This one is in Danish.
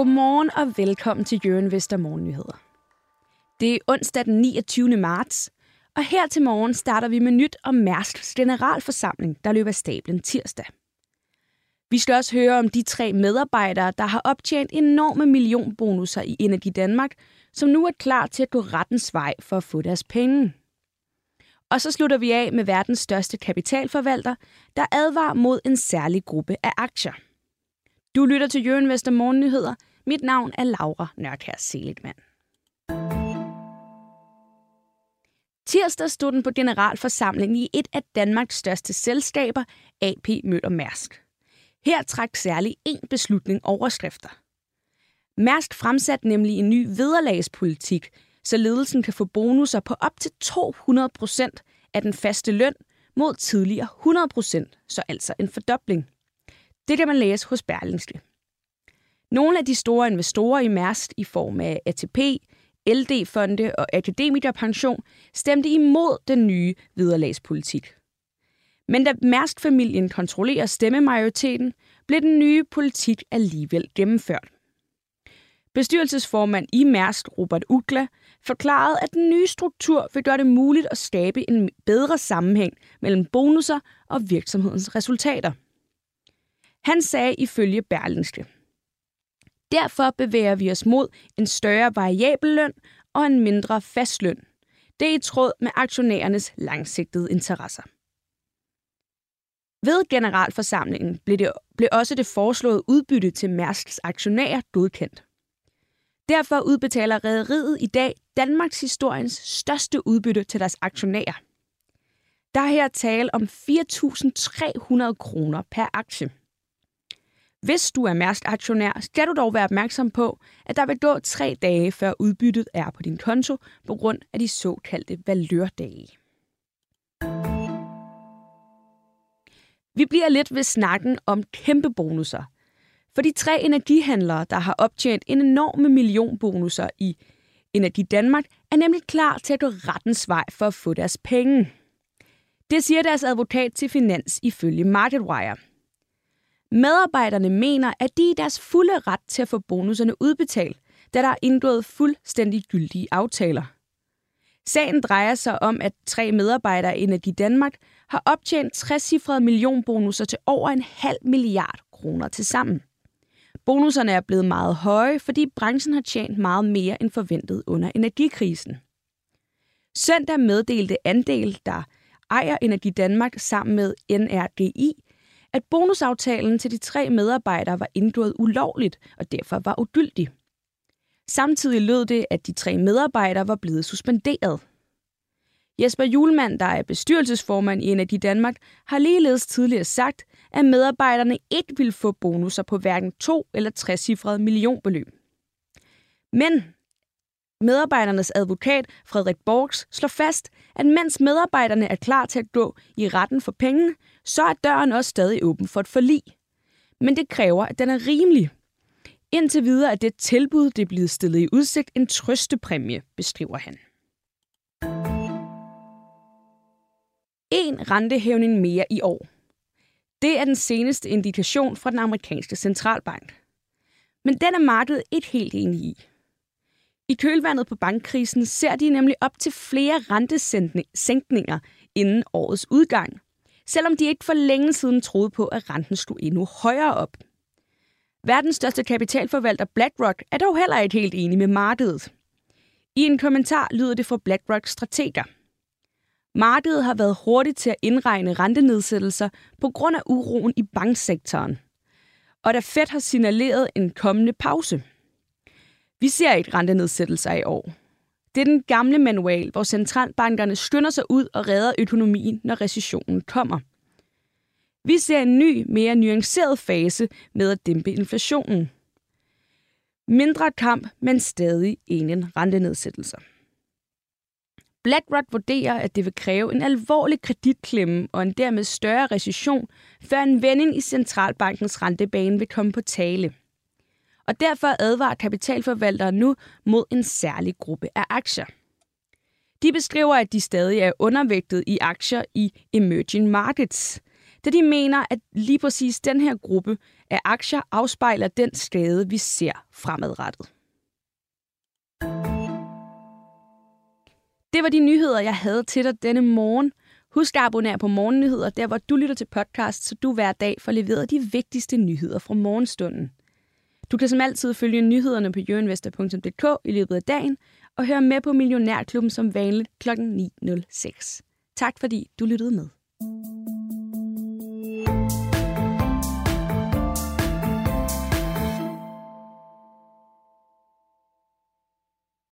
Godmorgen og velkommen til Jørgen Vester Morgennyheder. Det er onsdag den 29. marts, og her til morgen starter vi med nyt om Mærsks generalforsamling, der løber stablen tirsdag. Vi skal også høre om de tre medarbejdere, der har optjent enorme millionbonusser i Energi Danmark, som nu er klar til at gå rettens vej for at få deres penge. Og så slutter vi af med verdens største kapitalforvalter, der advarer mod en særlig gruppe af aktier. Du lytter til Jørgen Vester Morgennyheder. Mit navn er Laura Nørkær Seligman. Tirsdag stod den på generalforsamling i et af Danmarks største selskaber, AP Møller Mærsk. Her trak særlig én beslutning overskrifter. Mærsk fremsatte nemlig en ny vederlagspolitik, så ledelsen kan få bonusser på op til 200 procent af den faste løn mod tidligere 100 procent, så altså en fordobling. Det kan man læse hos Berlingske. Nogle af de store investorer i Mærsk i form af ATP, LD-fonde og Akademikerpension stemte imod den nye vederlagspolitik. Men da Mærsk-familien kontrollerer stemmemajoriteten, blev den nye politik alligevel gennemført. Bestyrelsesformand i Mærsk, Robert Ugla, forklarede, at den nye struktur vil gøre det muligt at skabe en bedre sammenhæng mellem bonusser og virksomhedens resultater. Han sagde ifølge Berlingske. Derfor bevæger vi os mod en større variabel løn og en mindre fast løn. Det er i tråd med aktionærernes langsigtede interesser. Ved generalforsamlingen blev, det, blev også det foreslåede udbytte til Mærsks aktionærer godkendt. Derfor udbetaler rederiet i dag Danmarks historiens største udbytte til deres aktionærer. Der er her tale om 4.300 kroner per aktie. Hvis du er Mærsk aktionær, skal du dog være opmærksom på, at der vil gå tre dage, før udbyttet er på din konto, på grund af de såkaldte valørdage. Vi bliver lidt ved snakken om kæmpe bonusser. For de tre energihandlere, der har optjent en enorme millionbonusser i Energi Danmark, er nemlig klar til at gå rettens vej for at få deres penge. Det siger deres advokat til Finans ifølge MarketWire – Medarbejderne mener, at de er deres fulde ret til at få bonuserne udbetalt, da der er indgået fuldstændig gyldige aftaler. Sagen drejer sig om, at tre medarbejdere i Energi Danmark har optjent 60-cifrede millionbonusser til over en halv milliard kroner til sammen. Bonuserne er blevet meget høje, fordi branchen har tjent meget mere end forventet under energikrisen. Søndag meddelte Andel, der ejer Energi Danmark sammen med NRGI, at bonusaftalen til de tre medarbejdere var indgået ulovligt og derfor var ugyldig. Samtidig lød det, at de tre medarbejdere var blevet suspenderet. Jesper Julemand, der er bestyrelsesformand i Energi Danmark, har ligeledes tidligere sagt, at medarbejderne ikke ville få bonusser på hverken to eller trecifrede millionbeløb. Men medarbejdernes advokat Frederik Borgs slår fast, at mens medarbejderne er klar til at gå i retten for penge, så er døren også stadig åben for et forlig. Men det kræver, at den er rimelig. Indtil videre er det tilbud, det er blevet stillet i udsigt, en trøstepræmie, beskriver han. En rentehævning mere i år. Det er den seneste indikation fra den amerikanske centralbank. Men den er markedet ikke helt enig i. I kølvandet på bankkrisen ser de nemlig op til flere rentesænkninger inden årets udgang, selvom de ikke for længe siden troede på, at renten skulle endnu højere op. Verdens største kapitalforvalter BlackRock er dog heller ikke helt enig med markedet. I en kommentar lyder det fra BlackRocks strateger. Markedet har været hurtigt til at indregne rentenedsættelser på grund af uroen i banksektoren. Og da Fed har signaleret en kommende pause. Vi ser ikke rentenedsættelser i år. Det er den gamle manual, hvor centralbankerne skynder sig ud og redder økonomien, når recessionen kommer. Vi ser en ny, mere nuanceret fase med at dæmpe inflationen. Mindre kamp, men stadig ingen rentenedsættelser. BlackRock vurderer, at det vil kræve en alvorlig kreditklemme og en dermed større recession, før en vending i centralbankens rentebane vil komme på tale og derfor advarer kapitalforvaltere nu mod en særlig gruppe af aktier. De beskriver, at de stadig er undervægtet i aktier i emerging markets. da de mener, at lige præcis den her gruppe af aktier afspejler den skade, vi ser fremadrettet. Det var de nyheder, jeg havde til dig denne morgen. Husk at abonnere på Morgennyheder, der hvor du lytter til podcast, så du hver dag får leveret de vigtigste nyheder fra morgenstunden. Du kan som altid følge nyhederne på jørinvestor.dk i løbet af dagen, og høre med på Millionærklubben som vanligt kl. 9.06. Tak fordi du lyttede med.